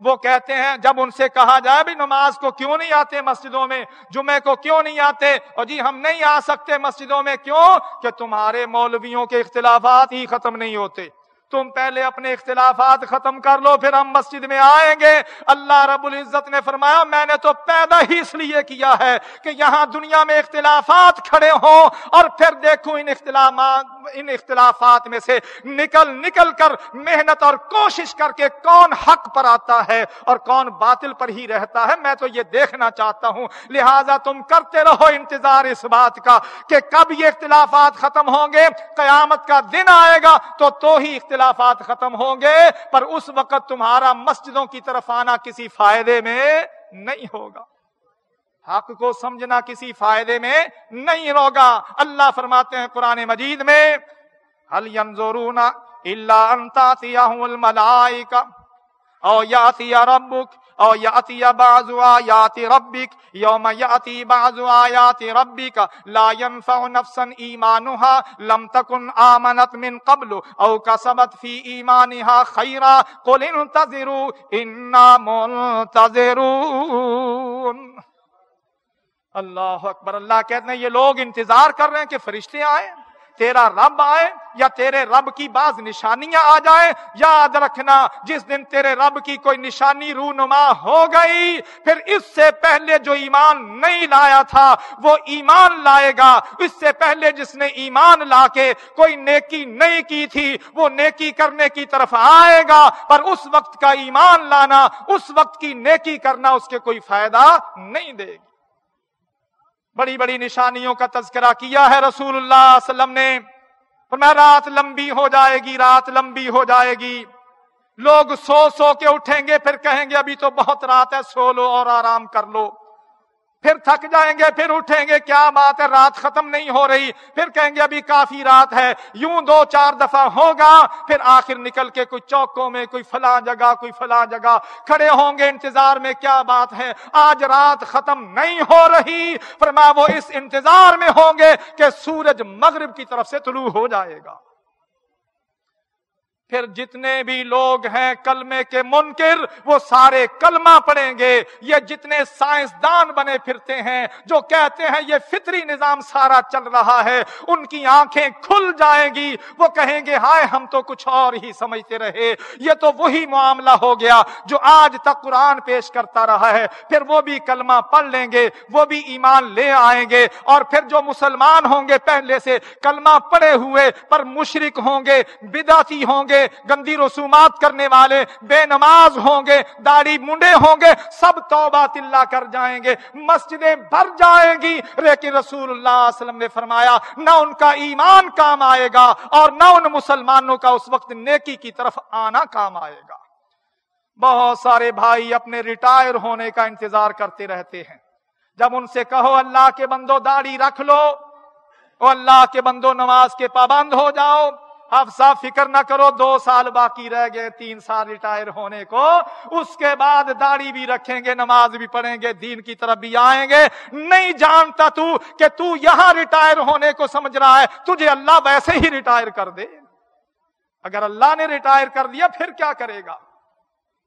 وہ کہتے ہیں، جب ان سے کہا جائے بھی نماز کو کیوں نہیں آتے مسجدوں میں جمعے کو کیوں نہیں آتے؟ اور جی ہم نہیں آ سکتے مسجدوں میں، کیوں؟ کہ تمہارے مولویوں کے اختلافات ہی ختم نہیں ہوتے۔ تم پہلے اپنے اختلافات ختم کر لو، پھر ہم مسجد میں آئیں گے۔ اللہ رب العزت نے فرمایا، میں نے تو پیدا ہی اس لیے کیا ہے کہ یہاں دنیا میں اختلافات کھڑے ہوں اور پھر دیکھو ان اختلافات ان اختلافات میں سے نکل نکل کر محنت اور کوشش کر کے کون حق پر آتا ہے اور کون باطل پر ہی رہتا ہے۔ میں تو یہ دیکھنا چاہتا ہوں۔ لہذا تم کرتے رہو انتظار اس بات کا کہ کب یہ اختلافات ختم ہوں گے، قیامت کا دن آئے گا تو تو ہی اختلافات ختم ہوں گے، پر اس وقت تمہارا مسجدوں کی طرف آنا کسی فائدے میں نہیں ہوگا۔ حق کو سمجھنا کسی فائدے میں نہیں ہوگا۔ اللہ فرماتے ہیں قرآن مجید میں حل ينظرون الا ان تاتيهم الملائکہ او یاتی ربک او یاتی بعض آیات ربک یوم یاتی بعض آیات ربک لا ينفع نفسا ایمانها لم تکن آمنت من قبل او کسبت فی ایمانها خیرا قل انتظروا انا منتظرون. اللہ اکبر، اللہ کہتے ہیں، یہ لوگ انتظار کر رہے ہیں کہ فرشتے آئے تیرا رب آئے یا تیرے رب کی بعض نشانیاں آ جائیں، یاد رکھنا جس دن تیرے رب کی کوئی نشانی رونما ہو گئی، پھر اس سے پہلے جو ایمان نہیں لایا تھا، وہ ایمان لائے گا۔ اس سے پہلے جس نے ایمان لا کے کوئی نیکی نہیں کی تھی، وہ نیکی کرنے کی طرف آئے گا۔ پر اس وقت کا ایمان لانا، اس وقت کی نیکی کرنا اس کے کوئی فائدہ نہیں دے گی۔ بڑی بڑی نشانیوں کا تذکرہ کیا ہے رسول اللہ علیہ وسلم نے۔ میں رات لمبی ہو جائے گی، رات لمبی ہو جائے گی۔ لوگ سو سو کے اٹھیں گے، پھر کہیں گے، ابھی تو بہت رات ہے، سو لو اور آرام کر لو۔ پھر تھک جائیں گے، پھر اٹھیں گے، کیا بات ہے؟ رات ختم نہیں ہو رہی۔ پھر کہیں گے ابھی کافی رات ہے۔ یوں دو چار دفعہ ہوگا، پھر آخر نکل کے کوئی چوکوں میں، کوئی فلاں جگہ، کوئی فلاں جگہ کھڑے ہوں گے انتظار میں، کیا بات ہے؟ آج رات ختم نہیں ہو رہی۔ فرما وہ اس انتظار میں ہوں گے کہ سورج مغرب کی طرف سے طلوع ہو جائے گا۔ پھر جتنے بھی لوگ ہیں کلمے کے منکر، وہ سارے کلمہ پڑھیں گے۔ یہ جتنے سائنسدان بنے پھرتے ہیں، جو کہتے ہیں یہ فطری نظام سارا چل رہا ہے، ان کی آنکھیں کھل جائیں گی۔ وہ کہیں گے، ہائے، ہم تو کچھ اور ہی سمجھتے رہے۔ یہ تو وہی معاملہ ہو گیا جو آج تک قرآن پیش کرتا رہا ہے۔ پھر وہ بھی کلمہ پڑھ لیں گے، وہ بھی ایمان لے آئیں گے۔ اور پھر جو مسلمان ہوں گے، پہلے سے کلمہ پڑے ہوئے پر مشرق ہوں گے بداتی ہوں گے گندی رسومات کرنے والے، بے نماز ہوں گے، داڑھی منڈے ہوں گے، سب توبہ تلا کر جائیں گے، مسجدیں بھر جائیں گی۔ لیکن رسول اللہ علیہ وسلم نے فرمایا، نہ ان کا ایمان کام آئے گا اور نہ ان مسلمانوں کا اس وقت نیکی کی طرف آنا کام آئے گا۔ بہت سارے بھائی اپنے ریٹائر ہونے کا انتظار کرتے رہتے ہیں۔ جب ان سے کہو، اللہ کے بندو داڑھی رکھ لو اللہ کے بندو نماز کے پابند ہو جاؤ اب صاف فکر نہ کرو، دو سال باقی رہ گئے، تین سال ریٹائر ہونے کو۔ اس کے بعد داڑھی بھی رکھیں گے، نماز بھی پڑھیں گے، دین کی طرف بھی آئیں گے۔ نہیں جانتا تو کہ تو یہاں ریٹائر ہونے کو سمجھ رہا ہے، تجھے اللہ ویسے ہی ریٹائر کر دے۔ اگر اللہ نے ریٹائر کر دیا، پھر کیا کرے گا؟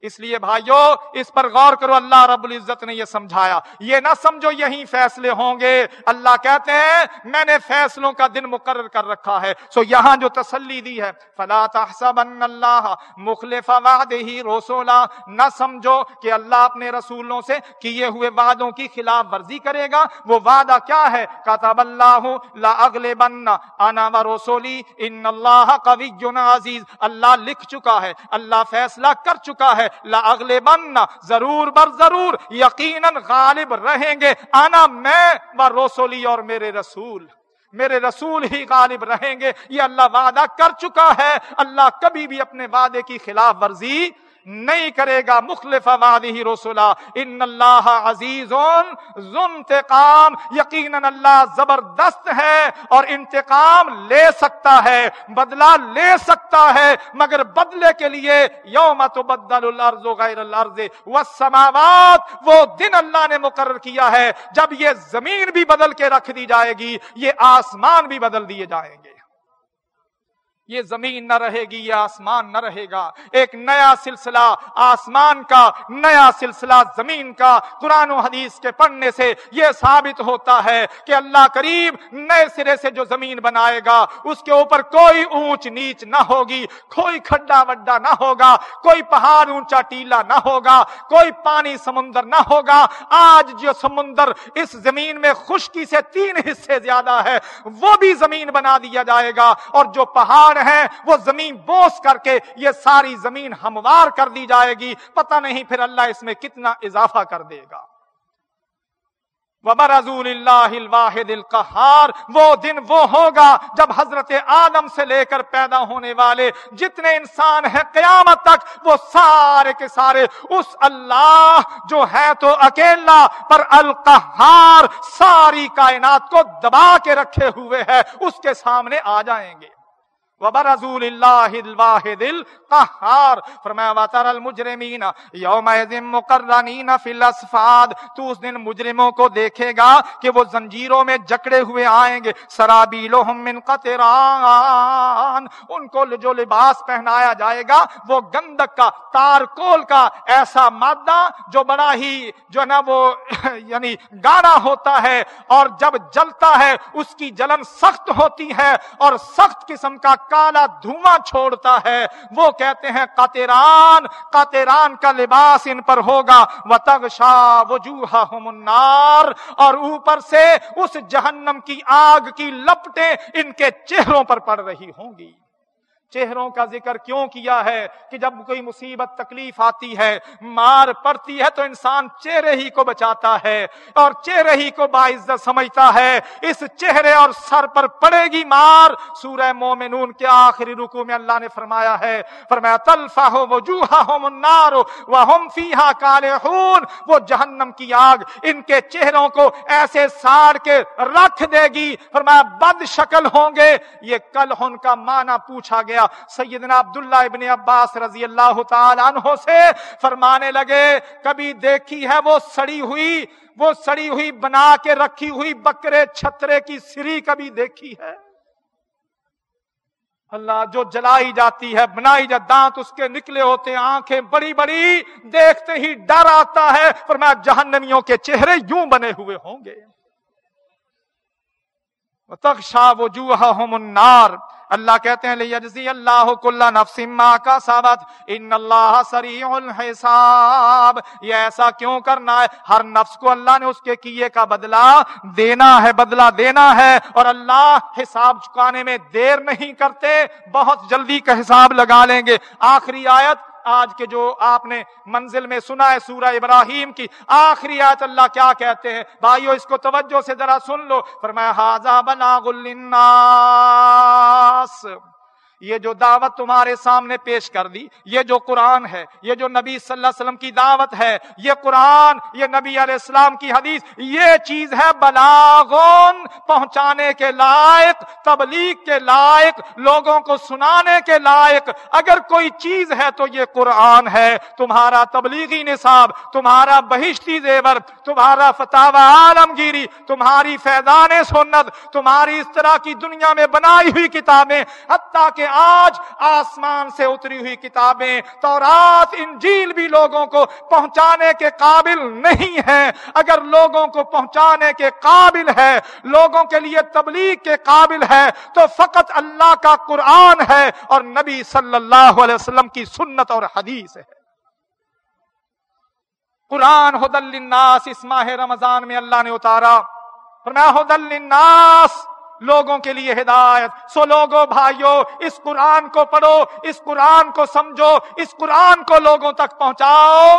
اس لیے بھائیو، اس پر غور کرو، اللہ رب العزت نے یہ سمجھایا۔ یہ نہ سمجھو یہی فیصلے ہوں گے۔ اللہ کہتے ہیں، میں نے فیصلوں کا دن مقرر کر رکھا ہے۔ سو یہاں جو تسلی دی ہے، فلا تحسبن اللہ مخلف وعدہ رسولا۔ نہ سمجھو کہ اللہ اپنے رسولوں سے کیے ہوئے وعدوں کی خلاف ورزی کرے گا۔ وہ وعدہ کیا ہے؟ کتب اللہ لا اغلبن انا و رسولی ان اللہ قوی عزیز اللہ لکھ چکا ہے، اللہ فیصلہ کر چکا ہے۔ لاغلبن ضرور بر ضرور، یقیناً غالب رہیں گے آنا میں و رسولی اور میرے رسول۔ میرے رسول ہی غالب رہیں گے، یہ اللہ وعدہ کر چکا ہے۔ اللہ کبھی بھی اپنے وعدے کی خلاف ورزی نہیں کرے گا مخلف وعدہ رسولہ ان اللہ عزیز انتقام یقیناً اللہ زبردست ہے اور انتقام لے سکتا ہے، بدلہ لے سکتا ہے، مگر بدلے کے لیے یوم تبدل الارض غیر الارض والسماوات، وہ دن اللہ نے مقرر کیا ہے۔ جب یہ زمین بھی بدل کے رکھ دی جائے گی، یہ آسمان بھی بدل دیے جائیں گے۔ یہ زمین نہ رہے گی، یہ آسمان نہ رہے گا۔ ایک نیا سلسلہ، آسمان کا نیا سلسلہ، زمین کا قرآن و حدیث کے پڑھنے سے یہ ثابت ہوتا ہے کہ اللہ قریب نئے سرے سے جو زمین بنائے گا، اس کے اوپر کوئی اونچ نیچ نہ ہوگی، کوئی کھڈا وڈا نہ ہوگا، کوئی پہاڑ اونچا ٹیلا نہ ہوگا، کوئی پانی سمندر نہ ہوگا۔ آج جو سمندر اس زمین میں خشکی سے تین حصے زیادہ ہے، وہ بھی زمین بنا دیا جائے گا۔ اور جو پہاڑ ہیں، وہ زمین بوس کر کے یہ ساری زمین ہموار کر دی جائے گی۔ پتہ نہیں پھر اللہ اس میں کتنا اضافہ کر دے گا۔ رضول اللہ الواحد القہار وہ دن وہ ہوگا جب حضرت آدم سے لے کر پیدا ہونے والے جتنے انسان ہیں قیامت تک، وہ سارے کے سارے اس اللہ جو ہے تو اکیلا، پر القہار ساری کائنات کو دبا کے رکھے ہوئے ہے اس کے سامنے آ جائیں گے۔ وبرزول اللہ الواحد القہار فرمایا واتر المجرمین یومئذ مقرنین فی الاسفاد تو اس دن مجرموں کو دیکھے گا کہ وہ زنجیروں میں جکڑے ہوئے آئیں گے، سرابیلہم من قطران، ان کو جو لباس پہنایا جائے گا، وہ گندک کا، تارکول کا ایسا مادہ جو بڑا ہی جو نا وہ یعنی گاڑا ہوتا ہے اور جب جلتا ہے، اس کی جلن سخت ہوتی ہے اور سخت قسم کا کالا دھواں چھوڑتا ہے۔ وہ کہتے ہیں، قاتران قاتران کا لباس ان پر ہوگا۔ وتغشا وجوہہم النار۔ اور اوپر سے اس جہنم کی آگ کی لپٹیں ان کے چہروں پر پڑ رہی ہوں گی۔ چہروں کا ذکر کیوں کیا ہے کہ جب کوئی مصیبت تکلیف آتی ہے، مار پڑتی ہے تو انسان چہرے ہی کو بچاتا ہے اور چہرے ہی کو باعزت سمجھتا ہے۔ اس چہرے اور سر پر پڑے گی مار۔ سورہ مومنون کے آخری رکو میں اللہ نے فرمایا ہے، فرمایا تلفا ہو وجوہا ہو منار وہم فیہا کالحون وہ جہنم کی آگ ان کے چہروں کو ایسے ساڑ کے رکھ دے گی۔ فرمایا، بد شکل ہوں گے۔ یہ کل ان کا معنی پوچھا گیا گیا سیدنا عبداللہ ابن عباس رضی اللہ تعالی عنہ سے فرمانے لگے، کبھی دیکھی ہے وہ سڑی ہوئی، وہ سڑی ہوئی بنا کے رکھی ہوئی بکرے چھترے کی سری کبھی دیکھی ہے؟ اللہ جو جلائی جاتی ہے، بنائی جا، دانت اس کے نکلے ہوتے ہیں آنکھیں بڑی بڑی، دیکھتے ہی ڈر آتا ہے، فرمایا جہنمیوں کے چہرے یوں بنے ہوئے ہوں گے۔ تخشا وجوہہم النار۔ اللہ کہتے ہیں لیجزی اللہ کل نفس ما کا ثابت ان اللہ سریع الحساب۔ یہ ایسا کیوں کرنا ہے؟ ہر نفس کو اللہ نے اس کے کیے کا بدلہ دینا ہے، بدلہ دینا ہے۔ اور اللہ حساب چکانے میں دیر نہیں کرتے، بہت جلدی کا حساب لگا لیں گے۔ آخری آیت آج کے جو آپ نے منزل میں سنا ہے سورہ ابراہیم کی، آخری آیت اللہ کیا کہتے ہیں؟ بھائیو، اس کو توجہ سے ذرا سن لو۔ فرمایا حاضہ بلاغ للناس۔ یہ جو دعوت تمہارے سامنے پیش کر دی، یہ جو قرآن ہے، یہ جو نبی صلی اللہ علیہ وسلم کی دعوت ہے، یہ قرآن، یہ نبی علیہ السلام کی حدیث، یہ چیز ہے بلاغون، پہنچانے کے لائق، تبلیغ کے لائق، لوگوں کو سنانے کے لائق۔ اگر کوئی چیز ہے تو یہ قرآن ہے، تمہارا تبلیغی نصاب، تمہارا بہشتی زیور، تمہارا فتح عالمگیری، تمہاری فیضان سنت، تمہاری اس طرح کی دنیا میں بنائی ہوئی کتابیں، حتیٰ کہ آج آسمان سے اتری ہوئی کتابیں تورات، انجیل بھی لوگوں کو پہنچانے کے قابل نہیں ہے اگر لوگوں کو پہنچانے کے قابل ہے، لوگوں کے لیے تبلیغ کے قابل ہے، تو فقط اللہ کا قرآن ہے اور نبی صلی اللہ علیہ وسلم کی سنت اور حدیث ہے۔ قرآن حدل للناس، اس ماہ رمضان میں اللہ نے اتارا۔ فرمایا حدل للناس لوگوں کے لیے ہدایت۔ سو لوگوں بھائیوں اس قرآن کو پڑھو، اس قرآن کو سمجھو، اس قرآن کو لوگوں تک پہنچاؤ۔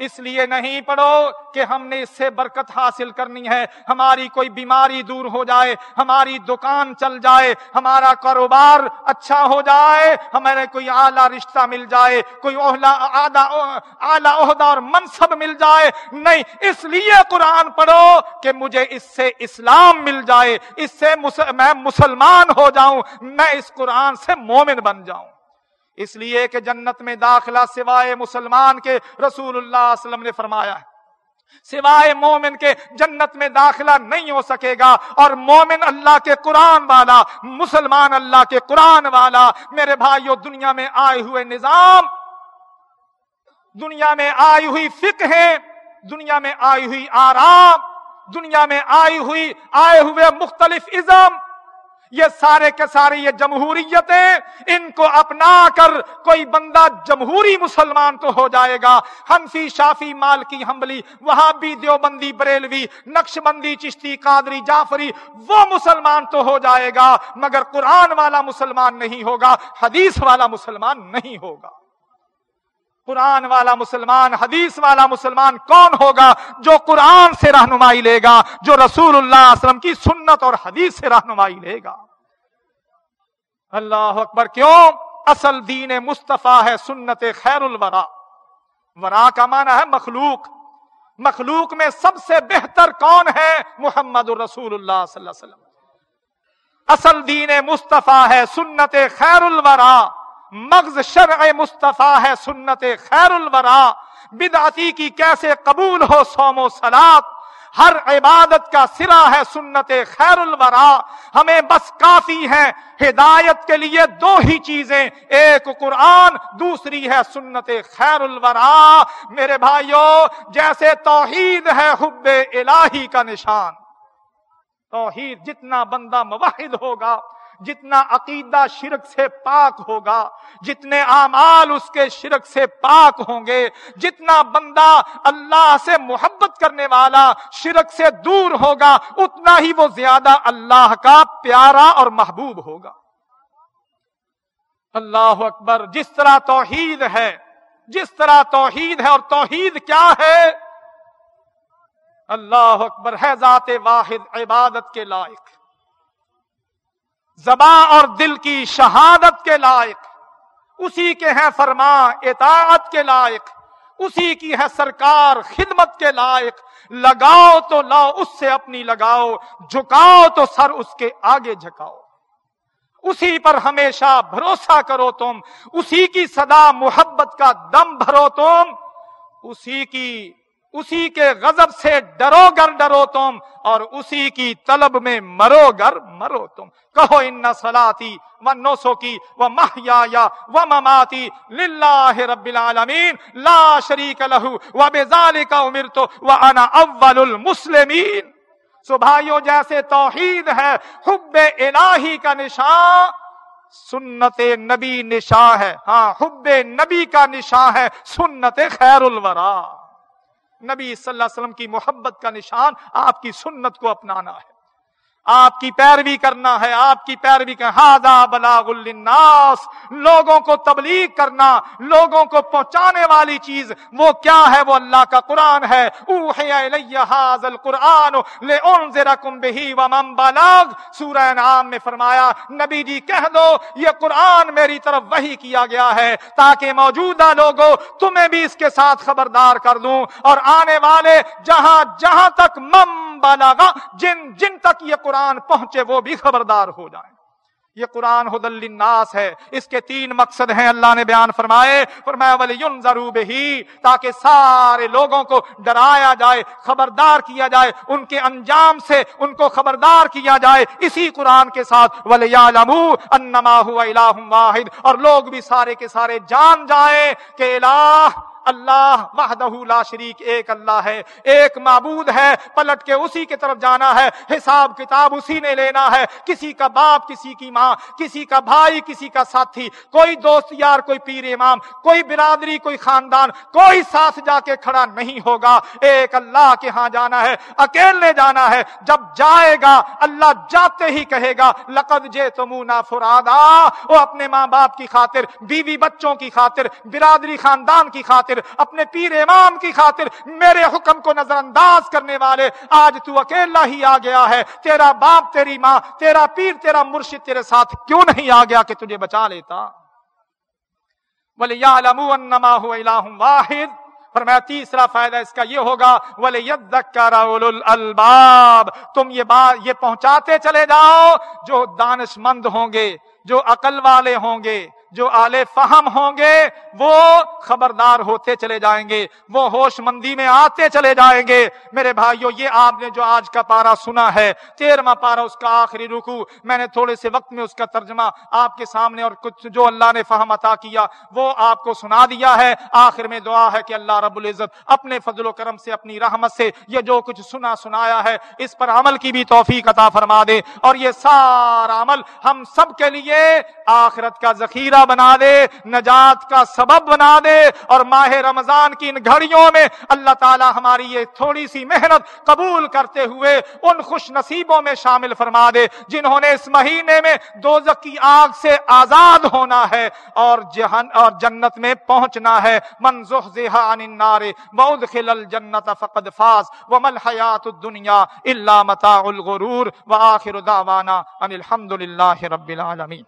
اس لیے نہیں پڑھو کہ ہم نے اس سے برکت حاصل کرنی ہے۔ ہماری کوئی بیماری دور ہو جائے، ہماری دکان چل جائے، ہمارا کاروبار اچھا ہو جائے، ہمارے کوئی اعلیٰ رشتہ مل جائے، کوئی اعلیٰ عہدہ اور منصب مل جائے۔ نہیں، اس لیے قرآن پڑھو کہ مجھے اس سے اسلام مل جائے، اس سے میں مسلمان ہو جاؤں، میں اس قرآن سے مومن بن جاؤں۔ اس لیے کہ جنت میں داخلہ سوائے مسلمان کے رسول اللہ علیہ وسلم نے فرمایا ہے۔ سوائے مومن کے جنت میں داخلہ نہیں ہو سکے گا اور مومن اللہ کے قرآن والا، مسلمان اللہ کے قرآن والا، میرے بھائیوں دنیا میں آئے ہوئے نظام، دنیا میں آئی ہوئی فکر ہے دنیا میں آئی ہوئی آرام، دنیا میں آئی ہوئی، آئے ہوئے مختلف ازم یہ سارے کے سارے یہ جمہوریتیں ان کو اپنا کر کوئی بندہ جمہوری مسلمان تو ہو جائے گا۔ ہنفی شافی مال کی ہمبلی وہاں بھی دیوبندی، بریلوی نقش بندی چشتی، قادری، جعفری، وہ مسلمان تو ہو جائے گا، مگر قرآن والا مسلمان نہیں ہوگا، حدیث والا مسلمان نہیں ہوگا۔ قرآن والا مسلمان، حدیث والا مسلمان کون ہوگا جو قرآن سے رہنمائی لے گا، جو رسول اللہ علیہ وسلم کی سنت اور حدیث سے رہنمائی لے گا؟ اللہ اکبر، کیوں؟ اصل دین مصطفیٰ ہے، سنت خیر الورا۔ ورا کا معنی ہے مخلوق۔ مخلوق میں سب سے بہتر کون ہے؟ محمد الرسول اللہ صلی اللہ علیہ وسلم۔ اصل دین مصطفیٰ ہے، سنت خیر الورا۔ مغز شرع مصطفیٰ ہے سنت خیر الورا، بدعتی کی کیسے قبول ہو سوم و سلاد ہر عبادت کا سرا ہے سنت خیر الورا، ہمیں بس کافی ہے ہدایت کے لیے دو ہی چیزیں، ایک قرآن، دوسری ہے سنت خیر الورا۔ میرے بھائیوں جیسے توحید ہے حب الہی کا نشان، توحید جتنا بندہ موحد ہوگا جتنا عقیدہ شرک سے پاک ہوگا، جتنے اعمال اس کے شرک سے پاک ہوں گے، جتنا بندہ اللہ سے محبت کرنے والا شرک سے دور ہوگا، اتنا ہی وہ زیادہ اللہ کا پیارا اور محبوب ہوگا۔ اللہ اکبر، جس طرح توحید ہے، جس طرح توحید ہے اور توحید کیا ہے؟ اللہ اکبر، ہے ذات واحد، عبادت کے لائق۔ زباں اور دل کی شہادت کے لائق، اسی کے ہیں فرما اطاعت کے لائق، اسی کی ہے سرکار خدمت کے لائق۔ لگاؤ تو لاؤ، اس سے اپنی لگاؤ، جھکاؤ تو سر اس کے آگے جھکاؤ۔ اسی پر ہمیشہ بھروسہ کرو تم، اسی کی صدا محبت کا دم بھرو تم، اسی کی اسی کے غضب سے ڈرو گر ڈرو تم اور اسی کی طلب میں مرو گر مرو تم۔ کہو، ان سلاتی و نوسو کی و محیا و مماتی للہ رب العالمین، لا شریک لہو و بزال کا امر تو و انا اول المسلمین۔ سو بھائیو، جیسے توحید ہے، حب الہی کا نشان سنت نبی نشاں ہے۔ ہاں حب نبی کا نشاں ہے، سنت خیر الورا۔ نبی صلی اللہ علیہ وسلم کی محبت کا نشان آپ کی سنت کو اپنانا ہے۔ آپ کی پیروی کرنا ہے، آپ کی پیروی کرنا بلاغ الناس لوگوں کو تبلیغ کرنا، لوگوں کو پہنچانے والی چیز۔ وہ کیا ہے؟ وہ اللہ کا قرآن ہے۔ سورہ نام میں فرمایا، نبی جی کہہ دو، یہ قرآن میری طرف وہی کیا گیا ہے تاکہ موجودہ لوگوں تمہیں بھی اس کے ساتھ خبردار کر دوں۔ اور آنے والے جہاں جہاں تک مم بالا جن جن تک یہ قرآن قرآن پہنچے وہ بھی خبردار ہو جائیں۔ یہ قرآن حد الناس ہے۔ اس کے تین مقصد ہیں۔ اللہ نے بیان فرمائے، فرمایا ولی ضرور ہی تاکہ سارے لوگوں کو ڈرایا جائے، خبردار کیا جائے، ان کے انجام سے ان کو خبردار کیا جائے۔ اسی قرآن کے ساتھ ولی انما هو الہ واحد۔ اور لوگ بھی سارے کے سارے جان جائیں کہ الہ اللہ وحدہ لا شریک ایک اللہ ہے، ایک معبود ہے، پلٹ کے اسی کی طرف جانا ہے، حساب کتاب اسی نے لینا ہے، کسی کا باپ، کسی کی ماں، کسی کا بھائی، کسی کا ساتھی، کوئی دوست یار، کوئی پیر امام، کوئی برادری، کوئی خاندان، کوئی ساتھ جا کے کھڑا نہیں ہوگا۔ ایک اللہ کے ہاں جانا ہے، اکیلے جانا ہے، جب جائے گا، اللہ جاتے ہی کہے گا، لقد جے تمونا فرادا۔ وہ اپنے ماں باپ کی خاطر، بیوی بچوں کی خاطر، برادری خاندان کی خاطر خاطر، اپنے پیر امام کی خاطر، میرے حکم کو نظر انداز کرنے والے، آج تو اکیلا ہی آ گیا ہے۔ تیرا باپ، تیری ماں، تیرا پیر، تیرا مرشد تیرے ساتھ کیوں نہیں آ گیا کہ تجھے بچا لیتا؟ بولے یا انما ہو الہ واحد۔ فرمایا، تیسرا فائدہ اس کا یہ ہوگا الباب تم یہ بات یہ پہنچاتے چلے جاؤ جو دانش مند ہوں گے، جو عقل والے ہوں گے۔ جو آل فہم ہوں گے، وہ خبردار ہوتے چلے جائیں گے، وہ ہوش مندی میں آتے چلے جائیں گے۔ میرے بھائیو، یہ آپ نے جو آج کا پارا سنا ہے، تیرواں پارا اس کا آخری رکو میں نے تھوڑے سے وقت میں اس کا ترجمہ آپ کے سامنے اور کچھ جو اللہ نے فہم عطا کیا، وہ آپ کو سنا دیا ہے۔ آخر میں دعا ہے کہ اللہ رب العزت اپنے فضل و کرم سے، اپنی رحمت سے یہ جو کچھ سنا سنایا ہے، اس پر عمل کی بھی توفیق عطا فرما دے۔ اور یہ سارا عمل ہم سب کے لیے آخرت کا ذخیرہ بنا دے، نجات کا سبب بنا دے اور ماہ رمضان کی ان گھڑیوں میں اللہ تعالی ہماری یہ تھوڑی سی محنت قبول کرتے ہوئے ان خوش نصیبوں میں شامل فرما دے جنہوں نے اس مہینے میں دوزک کی آگ سے آزاد ہونا ہے اور جہن، اور جنت میں پہنچنا ہے۔ من زحزح عن النار وادخل الجنت فقد فاز وما الحیات الدنیا الا متاع الغرور۔ واخر دعوانا ان الحمد للہ رب العالمین۔